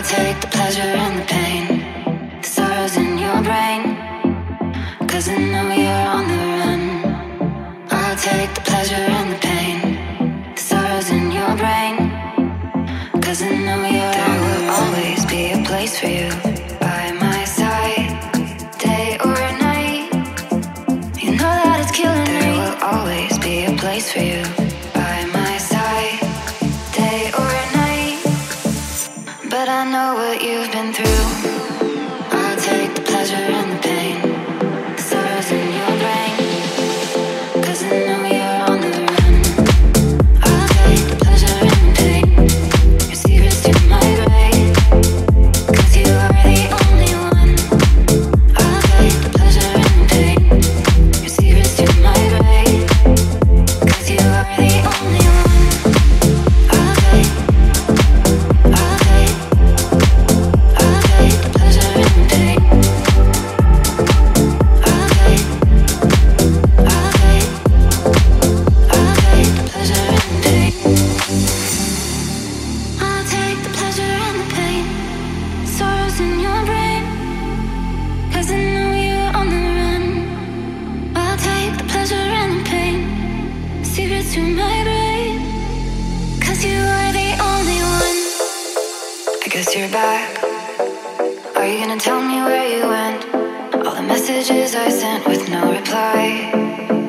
I'll take the pleasure and the pain, the sorrows in your brain. I know you're on the run. I'll take the pleasure and the pain, the sorrows in your brain. I know you're There will always be a place for you by my side, day or night. You know that it's killing me. There will always be a place for you. know what you've been through. to my brain. Cause you are the only one. I guess you're back. Are you gonna tell me where you went? All the messages I sent with no reply.